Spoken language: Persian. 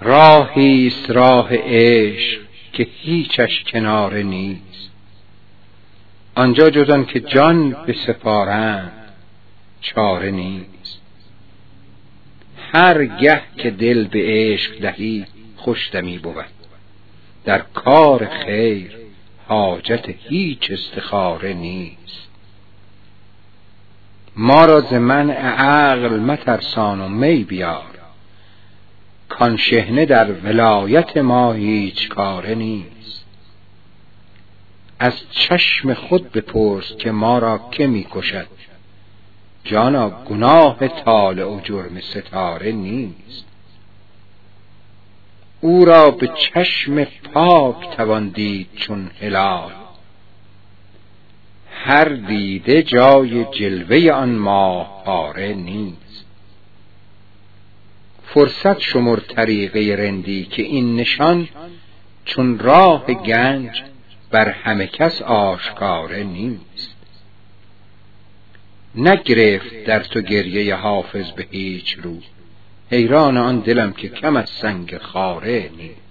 راهی راه عشق که هیچش کناره نیست. آنجا جز که جان به سپارند چاره نیست. هر گه که دل به عشق دهی خوشدمی بود. در کار خیر حاجت هیچ استخاره نیست. ما را ز منع عقل مترسان و می بیار. کان شهنه در ولایت ما هیچ کاره نیست. از چشم خود بپرس که ما را که می کشد. جانا گناه طالع و جرم ستاره نیست. او را به چشم پاک توان دید چون هلال. هر دیده جای جلوه آن ماه پاره نیست. فرصت شمر طریقه رندی که این نشان چون راه گنج بر همه کس آشکاره نیست. نگرفت در تو گریه حافظ به هیچ رو. حیران آن دلم که کم از سنگ خاره نیست.